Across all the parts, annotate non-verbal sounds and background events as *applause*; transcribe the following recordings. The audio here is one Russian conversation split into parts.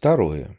Второе.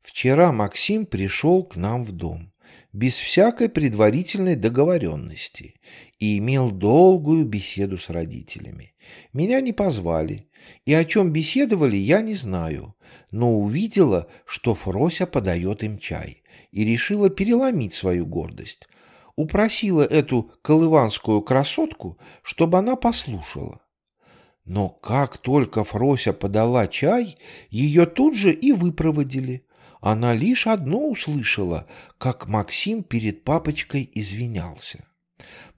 Вчера Максим пришел к нам в дом, без всякой предварительной договоренности, и имел долгую беседу с родителями. Меня не позвали, и о чем беседовали, я не знаю, но увидела, что Фрося подает им чай, и решила переломить свою гордость. Упросила эту колыванскую красотку, чтобы она послушала. Но как только Фрося подала чай, ее тут же и выпроводили. Она лишь одно услышала, как Максим перед папочкой извинялся.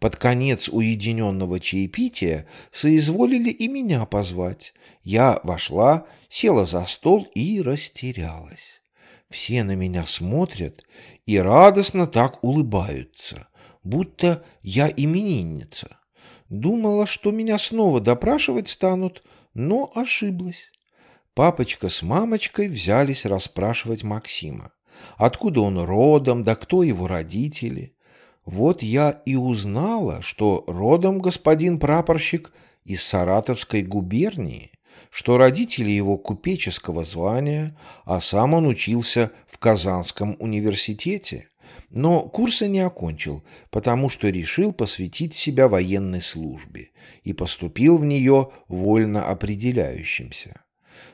Под конец уединенного чаепития соизволили и меня позвать. Я вошла, села за стол и растерялась. Все на меня смотрят и радостно так улыбаются, будто я именинница. Думала, что меня снова допрашивать станут, но ошиблась. Папочка с мамочкой взялись расспрашивать Максима. Откуда он родом, да кто его родители. Вот я и узнала, что родом господин прапорщик из Саратовской губернии, что родители его купеческого звания, а сам он учился в Казанском университете но курса не окончил, потому что решил посвятить себя военной службе и поступил в нее вольно определяющимся.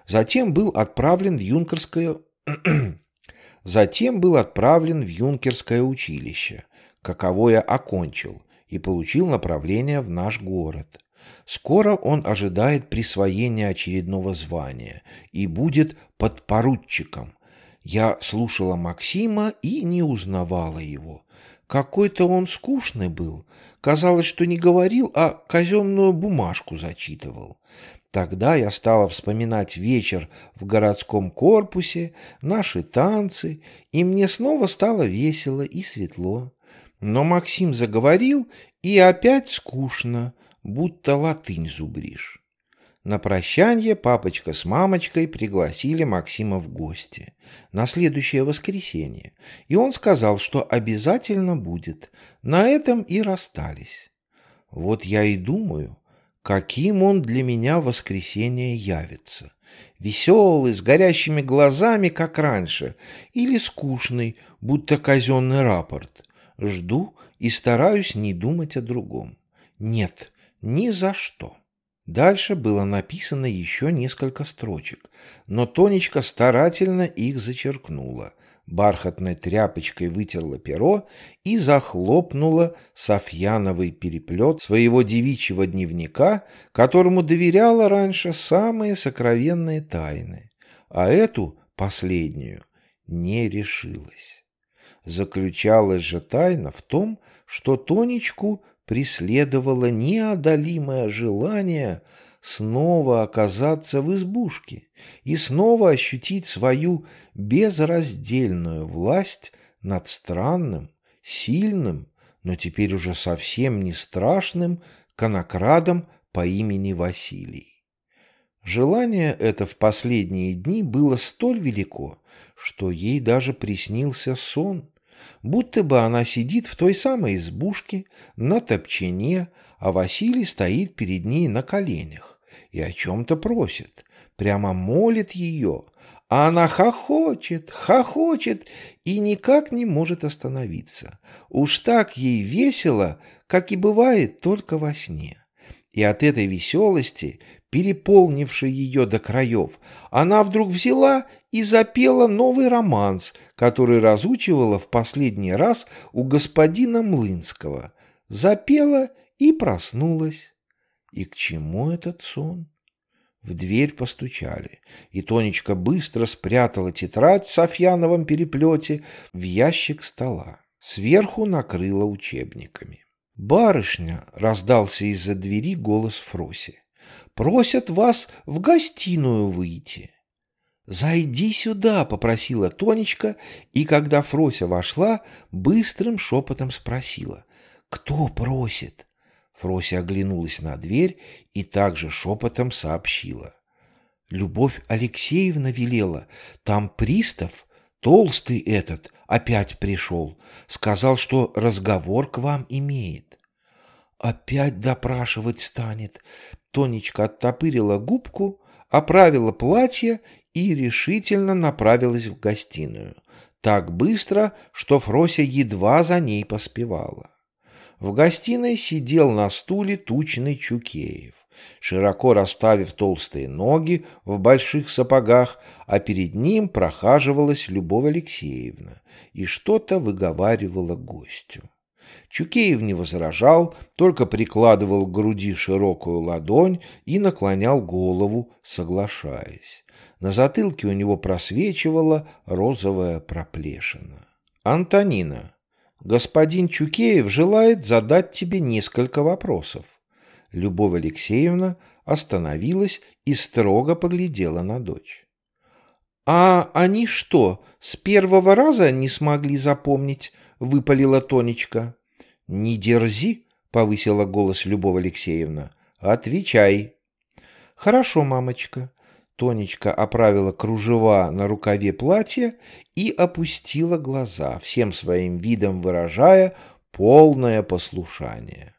Затем был отправлен в юнкерское... *clears throat* Затем был отправлен в юнкерское училище, каковое окончил, и получил направление в наш город. Скоро он ожидает присвоения очередного звания и будет подпоручиком, я слушала Максима и не узнавала его. Какой-то он скучный был. Казалось, что не говорил, а казенную бумажку зачитывал. Тогда я стала вспоминать вечер в городском корпусе, наши танцы, и мне снова стало весело и светло. Но Максим заговорил, и опять скучно, будто латынь зубришь. На прощание папочка с мамочкой пригласили Максима в гости на следующее воскресенье, и он сказал, что обязательно будет. На этом и расстались. Вот я и думаю, каким он для меня в воскресенье явится. Веселый, с горящими глазами, как раньше, или скучный, будто казенный рапорт. Жду и стараюсь не думать о другом. Нет, ни за что. Дальше было написано еще несколько строчек, но Тонечка старательно их зачеркнула, бархатной тряпочкой вытерла перо и захлопнула софьяновый переплет своего девичьего дневника, которому доверяла раньше самые сокровенные тайны, а эту, последнюю, не решилась. Заключалась же тайна в том, что Тонечку преследовало неодолимое желание снова оказаться в избушке и снова ощутить свою безраздельную власть над странным, сильным, но теперь уже совсем не страшным конокрадом по имени Василий. Желание это в последние дни было столь велико, что ей даже приснился сон, будто бы она сидит в той самой избушке на топчине, а Василий стоит перед ней на коленях и о чем-то просит, прямо молит ее, а она хохочет, хохочет и никак не может остановиться. Уж так ей весело, как и бывает только во сне. И от этой веселости, переполнившей ее до краев, она вдруг взяла и запела новый романс, который разучивала в последний раз у господина Млынского. Запела и проснулась. И к чему этот сон? В дверь постучали, и Тонечка быстро спрятала тетрадь в Софьяновом переплете в ящик стола. Сверху накрыла учебниками. «Барышня!» — раздался из-за двери голос Фроси. «Просят вас в гостиную выйти». «Зайди сюда», — попросила Тонечка, и когда Фрося вошла, быстрым шепотом спросила. «Кто просит?» Фрося оглянулась на дверь и также шепотом сообщила. «Любовь Алексеевна велела. Там пристав, толстый этот, опять пришел. Сказал, что разговор к вам имеет». «Опять допрашивать станет». Тонечка оттопырила губку, оправила платье и решительно направилась в гостиную. Так быстро, что Фрося едва за ней поспевала. В гостиной сидел на стуле тучный Чукеев, широко расставив толстые ноги в больших сапогах, а перед ним прохаживалась Любовь Алексеевна и что-то выговаривала гостю. Чукеев не возражал, только прикладывал к груди широкую ладонь и наклонял голову, соглашаясь. На затылке у него просвечивала розовая проплешина. «Антонина, господин Чукеев желает задать тебе несколько вопросов». Любовь Алексеевна остановилась и строго поглядела на дочь. «А они что, с первого раза не смогли запомнить?» — выпалила Тонечка. «Не дерзи», — повысила голос Любовь Алексеевна. «Отвечай». «Хорошо, мамочка». Тонечка оправила кружева на рукаве платья и опустила глаза, всем своим видом выражая полное послушание.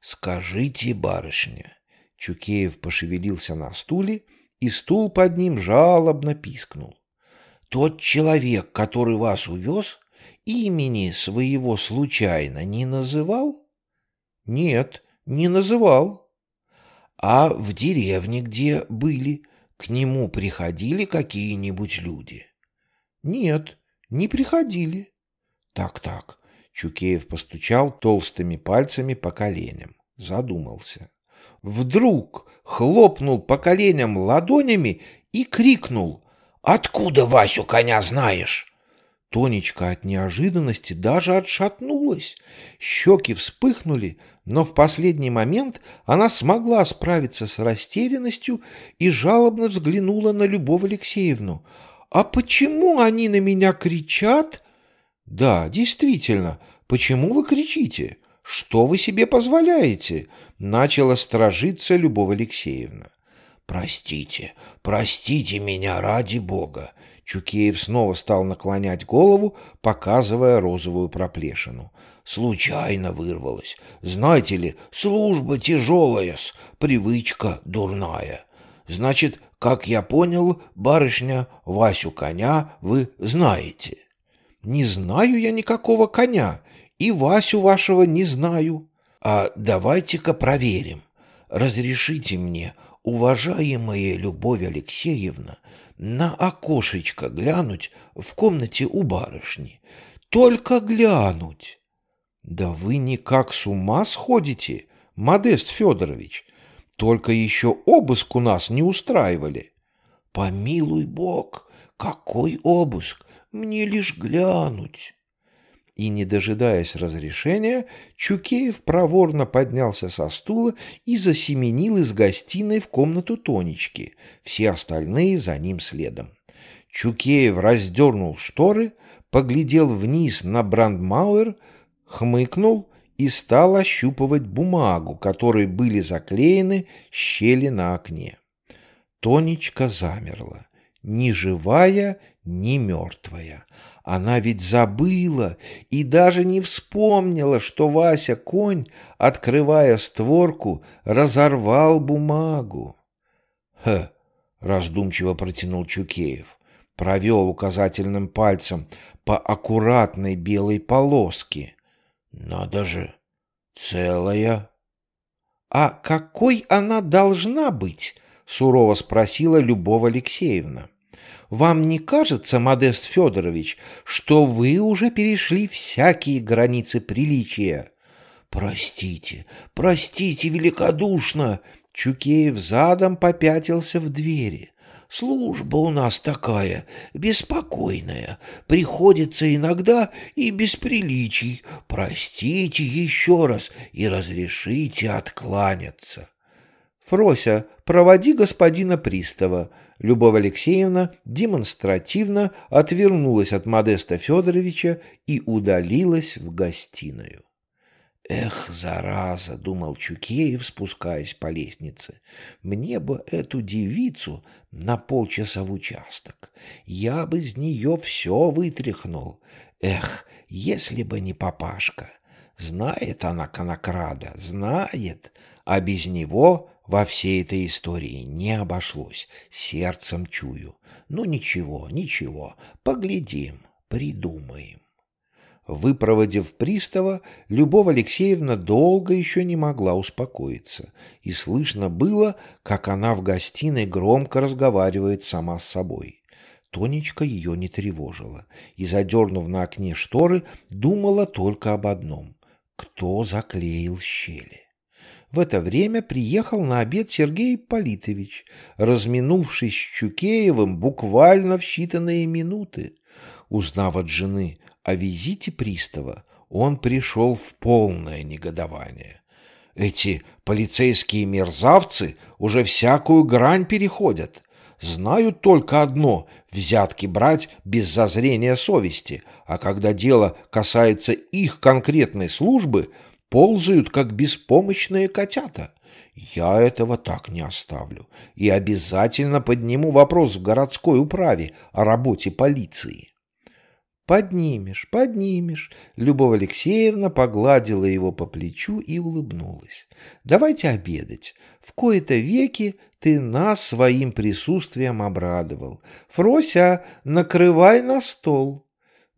«Скажите, барышня!» Чукеев пошевелился на стуле, и стул под ним жалобно пискнул. «Тот человек, который вас увез, имени своего случайно не называл? Нет, не называл. А в деревне, где были, к нему приходили какие-нибудь люди? Нет, не приходили. Так-так, Чукеев постучал толстыми пальцами по коленям, задумался. Вдруг хлопнул по коленям ладонями и крикнул «Откуда Васю коня знаешь?» Тонечка от неожиданности даже отшатнулась. Щеки вспыхнули, но в последний момент она смогла справиться с растерянностью и жалобно взглянула на Любовь Алексеевну. «А почему они на меня кричат?» «Да, действительно, почему вы кричите? Что вы себе позволяете?» Начала стражиться Любовь Алексеевна. «Простите, простите меня ради Бога. Чукеев снова стал наклонять голову, показывая розовую проплешину. Случайно вырвалось. Знаете ли, служба тяжелая-с, привычка дурная. Значит, как я понял, барышня, Васю коня вы знаете. Не знаю я никакого коня, и Васю вашего не знаю. А давайте-ка проверим. Разрешите мне, уважаемая Любовь Алексеевна, на окошечко глянуть в комнате у барышни. Только глянуть. Да вы никак с ума сходите, Модест Федорович. Только еще обыск у нас не устраивали. Помилуй бог, какой обыск, мне лишь глянуть и, не дожидаясь разрешения, Чукеев проворно поднялся со стула и засеменил из гостиной в комнату Тонечки, все остальные за ним следом. Чукеев раздернул шторы, поглядел вниз на Брандмауэр, хмыкнул и стал ощупывать бумагу, которой были заклеены щели на окне. Тонечка замерла, ни живая, ни мертвая. Она ведь забыла и даже не вспомнила, что Вася конь, открывая створку, разорвал бумагу. «Ха!» — раздумчиво протянул Чукеев, провел указательным пальцем по аккуратной белой полоске. «Надо же! Целая!» «А какой она должна быть?» — сурово спросила Любовь Алексеевна. Вам не кажется, Модест Федорович, что вы уже перешли всякие границы приличия? Простите, простите великодушно. Чукеев задом попятился в двери. Служба у нас такая, беспокойная. Приходится иногда и без приличий. Простите еще раз и разрешите откланяться. Фрося, проводи господина пристава. Любовь Алексеевна демонстративно отвернулась от Модеста Федоровича и удалилась в гостиную. «Эх, зараза!» — думал Чукеев, спускаясь по лестнице. «Мне бы эту девицу на полчаса в участок. Я бы из нее все вытряхнул. Эх, если бы не папашка! Знает она конокрада, знает, а без него во всей этой истории не обошлось, сердцем чую. Ну ничего, ничего, поглядим, придумаем. Выпроводив пристава, Любовь Алексеевна долго еще не могла успокоиться, и слышно было, как она в гостиной громко разговаривает сама с собой. Тонечка ее не тревожила, и, задернув на окне шторы, думала только об одном — кто заклеил щели. В это время приехал на обед Сергей Политович, разминувшись с Чукеевым буквально в считанные минуты. Узнав от жены о визите пристава, он пришел в полное негодование. Эти полицейские мерзавцы уже всякую грань переходят. Знают только одно — взятки брать без зазрения совести, а когда дело касается их конкретной службы, ползают, как беспомощные котята. Я этого так не оставлю и обязательно подниму вопрос в городской управе о работе полиции. «Поднимешь, поднимешь!» Любовь Алексеевна погладила его по плечу и улыбнулась. «Давайте обедать. В кои-то веки ты нас своим присутствием обрадовал. Фрося, накрывай на стол!»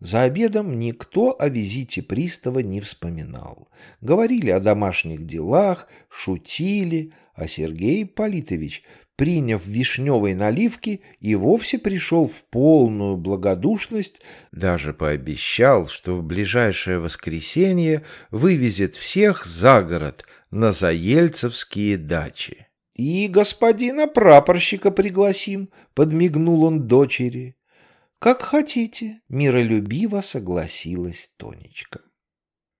За обедом никто о визите пристава не вспоминал. Говорили о домашних делах, шутили, а Сергей Политович приняв вишневой наливки, и вовсе пришел в полную благодушность, даже пообещал, что в ближайшее воскресенье вывезет всех за город на заельцевские дачи. «И господина прапорщика пригласим», — подмигнул он дочери. «Как хотите», — миролюбиво согласилась Тонечка.